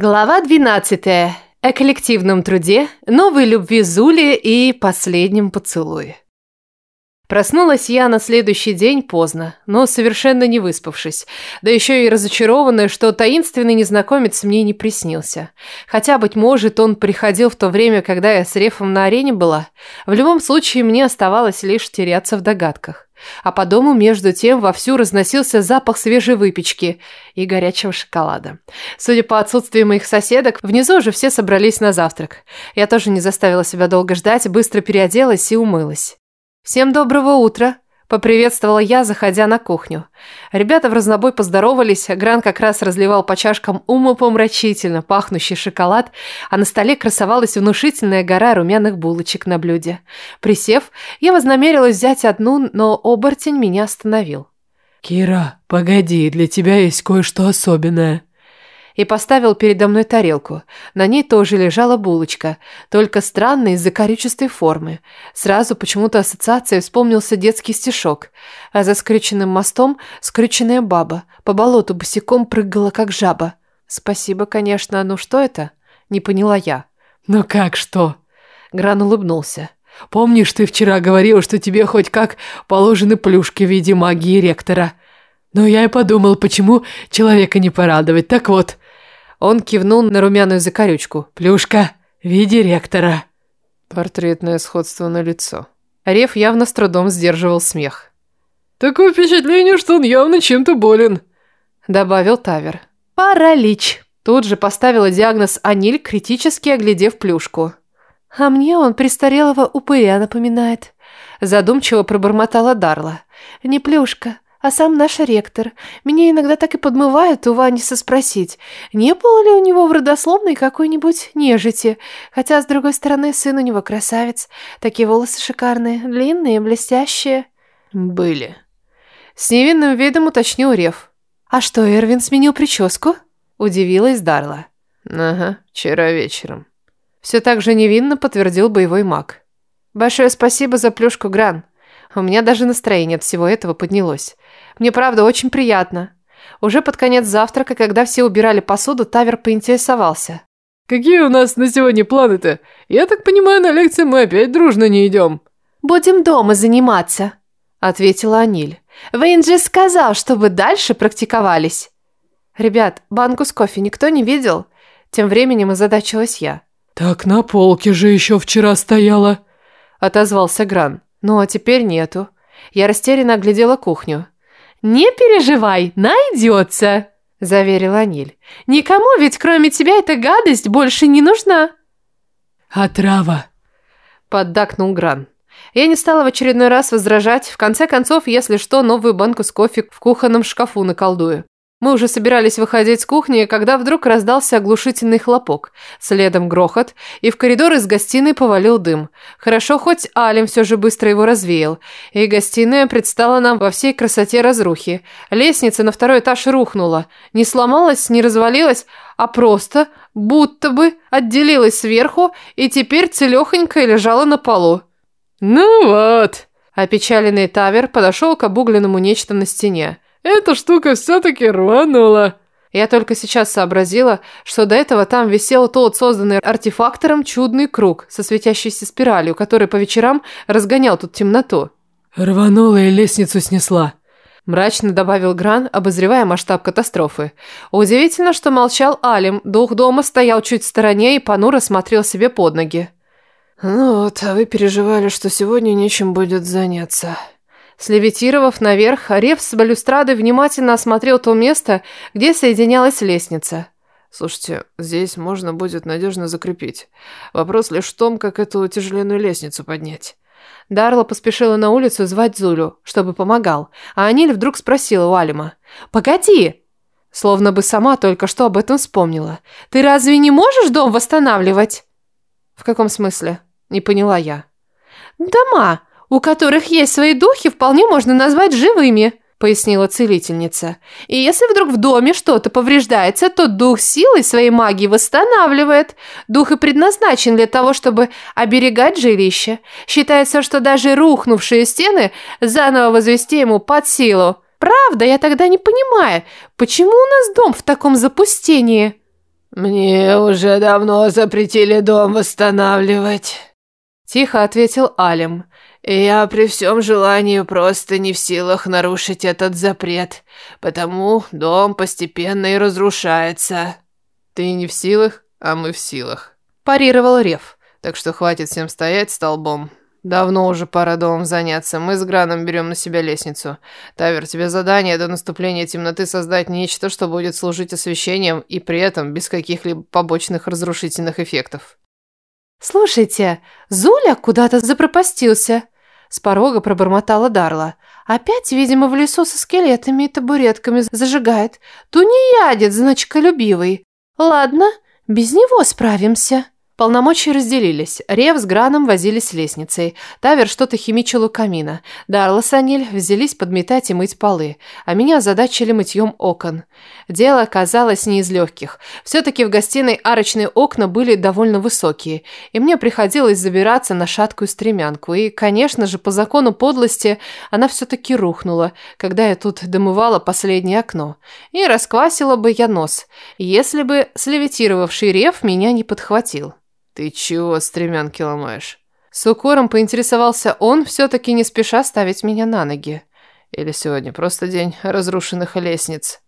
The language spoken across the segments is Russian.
Глава 12. О коллективном труде, новой любви Зули и последнем поцелуе. Проснулась я на следующий день поздно, но совершенно не выспавшись, да еще и разочарованная, что таинственный незнакомец мне не приснился. Хотя, быть может, он приходил в то время, когда я с Рефом на арене была. В любом случае, мне оставалось лишь теряться в догадках. А по дому, между тем, вовсю разносился запах свежей выпечки и горячего шоколада. Судя по отсутствию моих соседок, внизу уже все собрались на завтрак. Я тоже не заставила себя долго ждать, быстро переоделась и умылась. «Всем доброго утра!» – поприветствовала я, заходя на кухню. Ребята в разнобой поздоровались, Гран как раз разливал по чашкам умопомрачительно пахнущий шоколад, а на столе красовалась внушительная гора румяных булочек на блюде. Присев, я вознамерилась взять одну, но оборотень меня остановил. «Кира, погоди, для тебя есть кое-что особенное», и поставил передо мной тарелку. На ней тоже лежала булочка, только странной из-за корючистой формы. Сразу почему-то ассоциация вспомнился детский стишок. А за скрюченным мостом скрюченная баба по болоту босиком прыгала, как жаба. Спасибо, конечно, но что это? Не поняла я. «Ну как что?» Гран улыбнулся. «Помнишь, ты вчера говорил, что тебе хоть как положены плюшки в виде магии ректора?» Но я и подумал, почему человека не порадовать. Так вот, он кивнул на румяную закорючку. «Плюшка, види ректора». Портретное сходство на лицо. Рев явно с трудом сдерживал смех. «Такое впечатление, что он явно чем-то болен», — добавил Тавер. «Паралич». Тут же поставила диагноз Аниль, критически оглядев плюшку. «А мне он престарелого упыря напоминает», — задумчиво пробормотала Дарла. «Не плюшка, а сам наш ректор. Меня иногда так и подмывает у Ваниса спросить, не было ли у него в родословной какой-нибудь нежити. Хотя, с другой стороны, сын у него красавец. Такие волосы шикарные, длинные, блестящие. Были. С невинным видом уточнил Рев. А что, Эрвин сменил прическу? Удивилась Дарла. Ага, вчера вечером. Все так же невинно подтвердил боевой маг. Большое спасибо за плюшку, Гран. У меня даже настроение от всего этого поднялось. Мне правда очень приятно. Уже под конец завтрака, когда все убирали посуду, Тавер поинтересовался. «Какие у нас на сегодня планы-то? Я так понимаю, на лекции мы опять дружно не идем». «Будем дома заниматься», — ответила Аниль. «Вейн же сказал, чтобы дальше практиковались». «Ребят, банку с кофе никто не видел?» Тем временем озадачилась я. «Так на полке же еще вчера стояла», — отозвался Гран. «Ну, а теперь нету». Я растерянно оглядела кухню. «Не переживай, найдется», – заверила Ниль. «Никому ведь кроме тебя эта гадость больше не нужна». «Отрава», – поддакнул Гран. Я не стала в очередной раз возражать. В конце концов, если что, новую банку с кофе в кухонном шкафу наколдую. Мы уже собирались выходить с кухни, когда вдруг раздался оглушительный хлопок. Следом грохот, и в коридор из гостиной повалил дым. Хорошо, хоть Алим все же быстро его развеял. И гостиная предстала нам во всей красоте разрухи. Лестница на второй этаж рухнула. Не сломалась, не развалилась, а просто, будто бы, отделилась сверху и теперь целехонькая лежала на полу. «Ну вот!» Опечаленный Тавер подошел к обугленному нечто на стене. Эта штука все-таки рванула. Я только сейчас сообразила, что до этого там висел тот созданный артефактором чудный круг со светящейся спиралью, который по вечерам разгонял тут темноту. «Рванула и лестницу снесла», – мрачно добавил Гран, обозревая масштаб катастрофы. Удивительно, что молчал Алим, дух дома стоял чуть в стороне и понуро смотрел себе под ноги. «Ну вот, а вы переживали, что сегодня нечем будет заняться», Слевитировав наверх, Рев с балюстрадой внимательно осмотрел то место, где соединялась лестница. «Слушайте, здесь можно будет надежно закрепить. Вопрос лишь в том, как эту тяжеленную лестницу поднять». Дарла поспешила на улицу звать Зулю, чтобы помогал, а Аниль вдруг спросила у Алима. «Погоди!» Словно бы сама только что об этом вспомнила. «Ты разве не можешь дом восстанавливать?» «В каком смысле?» Не поняла я. «Дома у которых есть свои духи, вполне можно назвать живыми», – пояснила целительница. «И если вдруг в доме что-то повреждается, то дух силой своей магии восстанавливает. Дух и предназначен для того, чтобы оберегать жилище. Считается, что даже рухнувшие стены заново возвести ему под силу. Правда, я тогда не понимаю, почему у нас дом в таком запустении?» «Мне уже давно запретили дом восстанавливать», – тихо ответил Алим. «И я при всем желании просто не в силах нарушить этот запрет, потому дом постепенно и разрушается». «Ты не в силах, а мы в силах», – парировал Рев. «Так что хватит всем стоять столбом. Давно уже пора домом заняться. Мы с Граном берем на себя лестницу. Тавер, тебе задание до наступления темноты создать нечто, что будет служить освещением и при этом без каких-либо побочных разрушительных эффектов. «Слушайте, Зуля куда-то запропастился», – с порога пробормотала Дарла. «Опять, видимо, в лесу со скелетами и табуретками зажигает. Тунеядец, значколюбивый. Ладно, без него справимся». Полномочия разделились. Рев с Граном возились с лестницей. Тавер что-то химичил у камина. Дарла с Аниль взялись подметать и мыть полы, а меня озадачили мытьем окон. Дело оказалось не из легких. Все-таки в гостиной арочные окна были довольно высокие, и мне приходилось забираться на шаткую стремянку. И, конечно же, по закону подлости она все-таки рухнула, когда я тут домывала последнее окно. И расквасила бы я нос, если бы слевитировавший рев меня не подхватил. «Ты чего стремянки ломаешь?» С укором поинтересовался он, все-таки не спеша ставить меня на ноги. Или сегодня просто день разрушенных лестниц.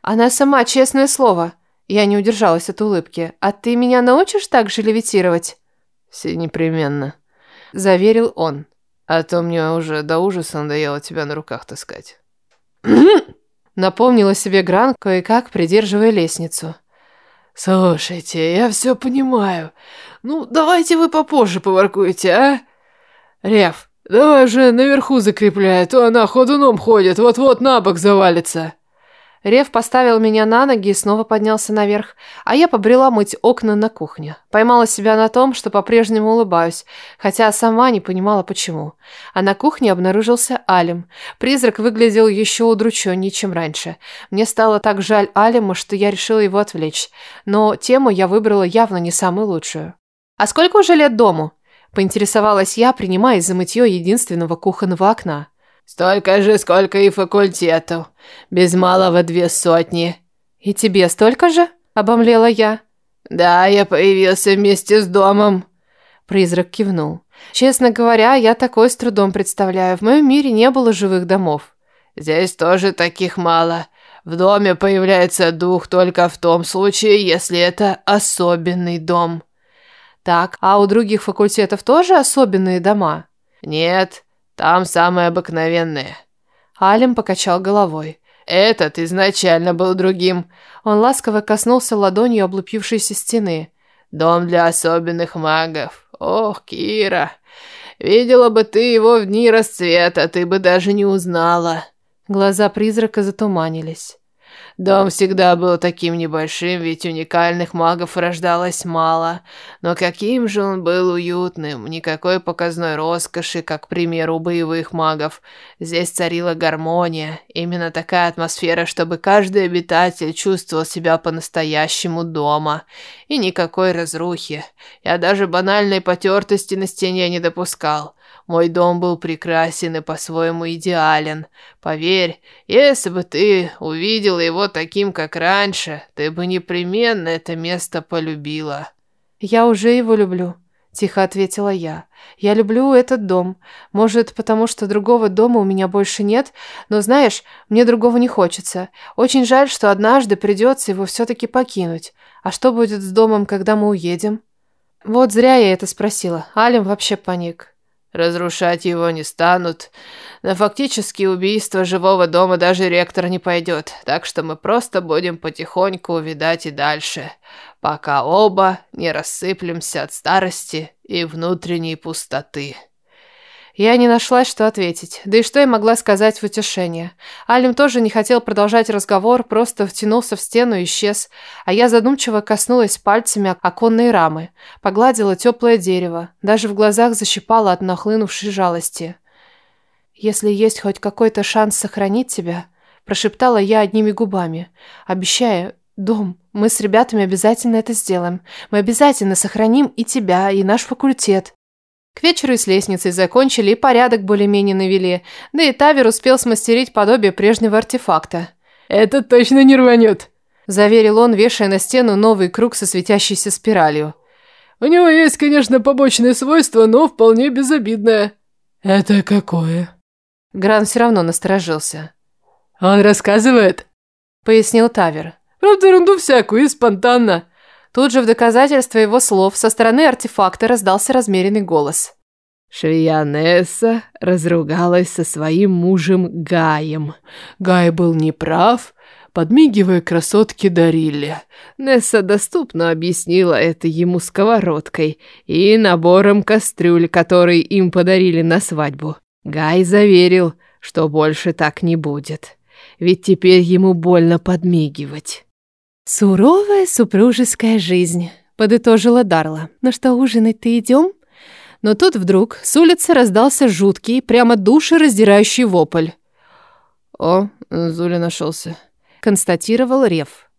Она сама, честное слово. Я не удержалась от улыбки. А ты меня научишь так же левитировать? Все непременно. Заверил он. А то мне уже до ужаса надоело тебя на руках таскать. Напомнила себе Гран, кое-как придерживая лестницу. «Слушайте, я все понимаю. Ну, давайте вы попозже поворкуете, а? Рев, давай уже наверху закрепляй, а то она ходуном ходит, вот-вот на бок завалится». Рев поставил меня на ноги и снова поднялся наверх, а я побрела мыть окна на кухне. Поймала себя на том, что по-прежнему улыбаюсь, хотя сама не понимала почему. А на кухне обнаружился Алим. Призрак выглядел еще удрученнее, чем раньше. Мне стало так жаль Алима, что я решила его отвлечь. Но тему я выбрала явно не самую лучшую. «А сколько уже лет дому?» – поинтересовалась я, принимаясь за мытье единственного кухонного окна. «Столько же, сколько и факультету. Без малого две сотни». «И тебе столько же?» – обомлела я. «Да, я появился вместе с домом». Призрак кивнул. «Честно говоря, я такой с трудом представляю. В моем мире не было живых домов». «Здесь тоже таких мало. В доме появляется дух только в том случае, если это особенный дом». «Так, а у других факультетов тоже особенные дома?» «Нет, там самые обыкновенные». Алим покачал головой. «Этот изначально был другим». Он ласково коснулся ладонью облупившейся стены. «Дом для особенных магов. Ох, Кира, видела бы ты его в дни расцвета, ты бы даже не узнала». Глаза призрака затуманились. Дом всегда был таким небольшим, ведь уникальных магов рождалось мало. Но каким же он был уютным, никакой показной роскоши, как, к примеру, у боевых магов. Здесь царила гармония, именно такая атмосфера, чтобы каждый обитатель чувствовал себя по-настоящему дома. И никакой разрухи. Я даже банальной потертости на стене не допускал. Мой дом был прекрасен и по-своему идеален. Поверь, если бы ты увидела его таким, как раньше, ты бы непременно это место полюбила». «Я уже его люблю», – тихо ответила я. «Я люблю этот дом. Может, потому что другого дома у меня больше нет, но, знаешь, мне другого не хочется. Очень жаль, что однажды придется его все-таки покинуть. А что будет с домом, когда мы уедем?» Вот зря я это спросила. Алим вообще паник. Разрушать его не станут. На фактические убийства живого дома даже ректор не пойдет, так что мы просто будем потихоньку увидать и дальше, пока оба не рассыплемся от старости и внутренней пустоты. Я не нашла, что ответить. Да и что я могла сказать в утешение? Алим тоже не хотел продолжать разговор, просто втянулся в стену и исчез. А я задумчиво коснулась пальцами оконной рамы, погладила теплое дерево, даже в глазах защипала от нахлынувшей жалости. «Если есть хоть какой-то шанс сохранить тебя», прошептала я одними губами, обещая, «Дом, мы с ребятами обязательно это сделаем. Мы обязательно сохраним и тебя, и наш факультет». К вечеру и с лестницей закончили, и порядок более-менее навели, да и Тавер успел смастерить подобие прежнего артефакта. «Это точно не рванет!» заверил он, вешая на стену новый круг со светящейся спиралью. У него есть, конечно, побочные свойства, но вполне безобидное. Это какое? Гран все равно насторожился. Он рассказывает? Пояснил Тавер. Правда, ерунду всякую и спонтанно. Тут же в доказательство его слов со стороны артефакта раздался размеренный голос. Швея Несса разругалась со своим мужем Гаем. Гай был неправ, подмигивая красотке Дарилле. Несса доступно объяснила это ему сковородкой и набором кастрюль, которые им подарили на свадьбу. Гай заверил, что больше так не будет, ведь теперь ему больно подмигивать. «Суровая супружеская жизнь», — подытожила Дарла. «Ну что, ужинать-то идем?» Но тут вдруг с улицы раздался жуткий, прямо душераздирающий вопль. «О, Зуля нашелся», — констатировал Рев.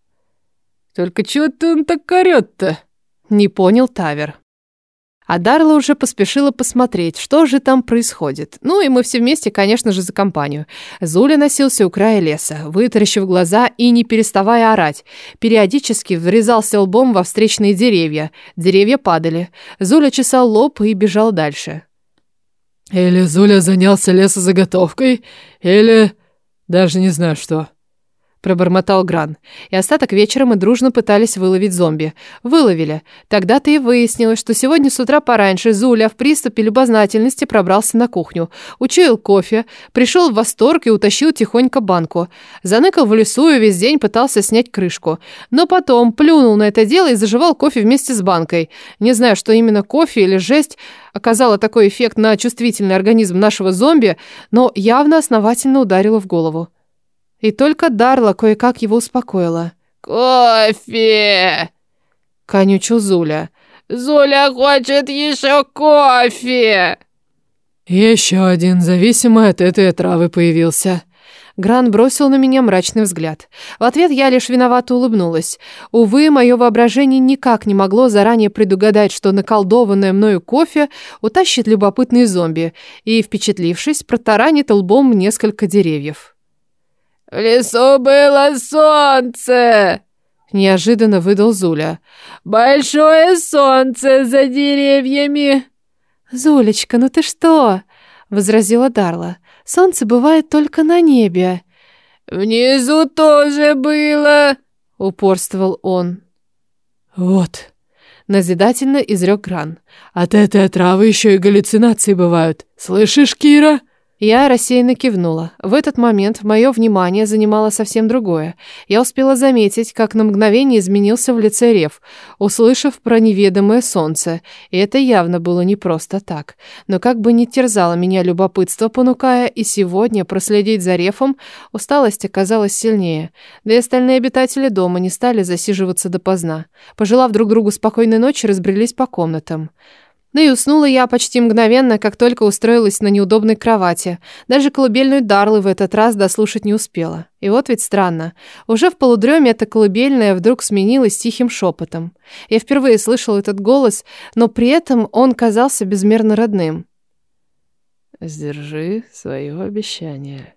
«Только чего-то он так орёт-то?» — не понял Тавер. А Дарла уже поспешила посмотреть, что же там происходит. Ну и мы все вместе, конечно же, за компанию. Зуля носился у края леса, вытаращив глаза и не переставая орать. Периодически врезался лбом во встречные деревья. Деревья падали. Зуля чесал лоб и бежал дальше. Или Зуля занялся лесозаготовкой, или... даже не знаю что пробормотал Гран. И остаток вечера мы дружно пытались выловить зомби. Выловили. Тогда-то и выяснилось, что сегодня с утра пораньше Зуля в приступе любознательности пробрался на кухню, учуял кофе, пришел в восторг и утащил тихонько банку. Заныкал в лесу и весь день пытался снять крышку. Но потом плюнул на это дело и заживал кофе вместе с банкой. Не знаю, что именно кофе или жесть оказала такой эффект на чувствительный организм нашего зомби, но явно основательно ударило в голову. И только Дарла кое-как его успокоила. «Кофе!» — конючил Зуля. «Зуля хочет еще кофе!» Еще один зависимый от этой травы появился. Гран бросил на меня мрачный взгляд. В ответ я лишь виновато улыбнулась. Увы, мое воображение никак не могло заранее предугадать, что наколдованное мною кофе утащит любопытный зомби и, впечатлившись, протаранит лбом несколько деревьев. «В лесу было солнце!» Неожиданно выдал Зуля. «Большое солнце за деревьями!» «Зулечка, ну ты что?» Возразила Дарла. «Солнце бывает только на небе». «Внизу тоже было!» Упорствовал он. «Вот!» Назидательно изрек Гран. «От этой травы еще и галлюцинации бывают. Слышишь, Кира?» Я рассеянно кивнула. В этот момент мое внимание занимало совсем другое. Я успела заметить, как на мгновение изменился в лице Рев, услышав про неведомое солнце. И это явно было не просто так. Но как бы ни терзало меня любопытство, понукая, и сегодня проследить за Рефом, усталость оказалась сильнее. Да и остальные обитатели дома не стали засиживаться допоздна. Пожелав друг другу спокойной ночи, разбрелись по комнатам. Ну и уснула я почти мгновенно, как только устроилась на неудобной кровати. Даже колыбельную Дарлы в этот раз дослушать не успела. И вот ведь странно. Уже в полудреме эта колыбельная вдруг сменилась тихим шепотом. Я впервые слышала этот голос, но при этом он казался безмерно родным. «Сдержи свое обещание»,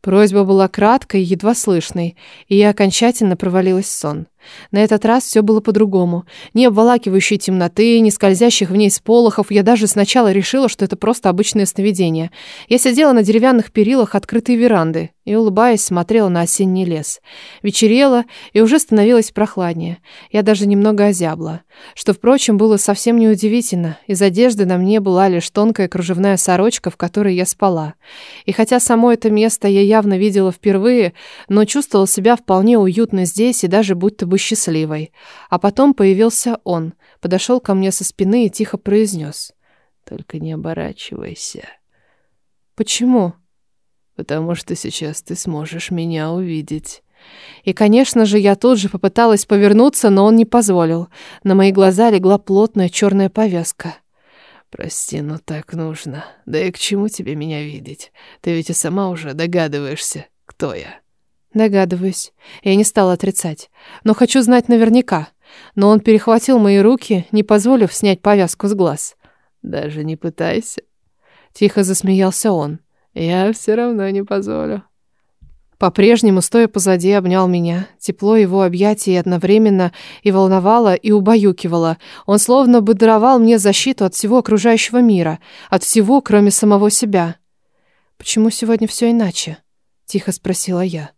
Просьба была краткой, едва слышной, и я окончательно провалилась в сон. На этот раз все было по-другому. Ни обволакивающей темноты, ни скользящих в ней сполохов. Я даже сначала решила, что это просто обычное сновидение. Я сидела на деревянных перилах открытой веранды и, улыбаясь, смотрела на осенний лес. Вечерело, и уже становилось прохладнее. Я даже немного озябла. Что, впрочем, было совсем неудивительно. Из одежды на мне была лишь тонкая кружевная сорочка, в которой я спала. И хотя само это место я явно видела впервые, но чувствовала себя вполне уютно здесь и даже будто бы счастливой. А потом появился он, подошел ко мне со спины и тихо произнес. «Только не оборачивайся». «Почему?» потому что сейчас ты сможешь меня увидеть. И, конечно же, я тут же попыталась повернуться, но он не позволил. На мои глаза легла плотная черная повязка. Прости, но так нужно. Да и к чему тебе меня видеть? Ты ведь и сама уже догадываешься, кто я. Догадываюсь. Я не стала отрицать. Но хочу знать наверняка. Но он перехватил мои руки, не позволив снять повязку с глаз. Даже не пытайся. Тихо засмеялся он. Я все равно не позволю. По-прежнему, стоя позади, обнял меня. Тепло его объятий одновременно и волновало, и убаюкивало. Он словно бы даровал мне защиту от всего окружающего мира, от всего, кроме самого себя. «Почему сегодня все иначе?» — тихо спросила я.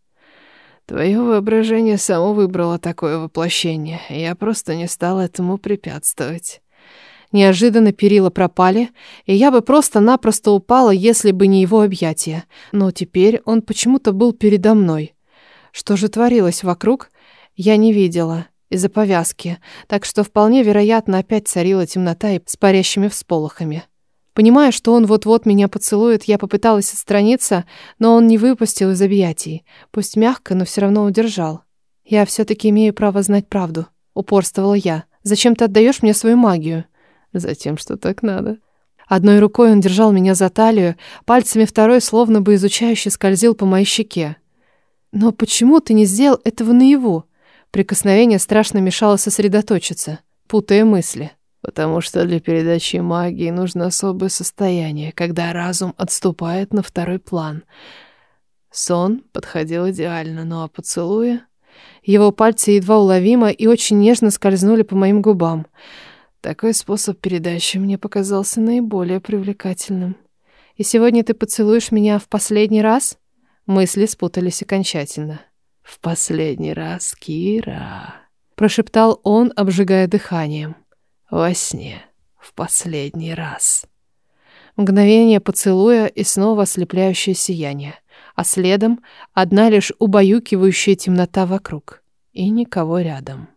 Твое воображение само выбрало такое воплощение, я просто не стал этому препятствовать. Неожиданно перила пропали, и я бы просто-напросто упала, если бы не его объятия. Но теперь он почему-то был передо мной. Что же творилось вокруг, я не видела из-за повязки, так что вполне вероятно опять царила темнота и с парящими всполохами. Понимая, что он вот-вот меня поцелует, я попыталась отстраниться, но он не выпустил из объятий. Пусть мягко, но все равно удержал. «Я все-таки имею право знать правду», — упорствовала я. «Зачем ты отдаешь мне свою магию?» Затем, что так надо. Одной рукой он держал меня за талию, пальцами второй словно бы изучающе скользил по моей щеке. «Но почему ты не сделал этого наяву?» Прикосновение страшно мешало сосредоточиться, путая мысли. «Потому что для передачи магии нужно особое состояние, когда разум отступает на второй план. Сон подходил идеально, ну а поцелуя...» Его пальцы едва уловимо и очень нежно скользнули по моим губам. Такой способ передачи мне показался наиболее привлекательным. И сегодня ты поцелуешь меня в последний раз? Мысли спутались окончательно. В последний раз, Кира, прошептал он, обжигая дыханием. Во сне, в последний раз. Мгновение поцелуя и снова ослепляющее сияние, а следом одна лишь убаюкивающая темнота вокруг и никого рядом.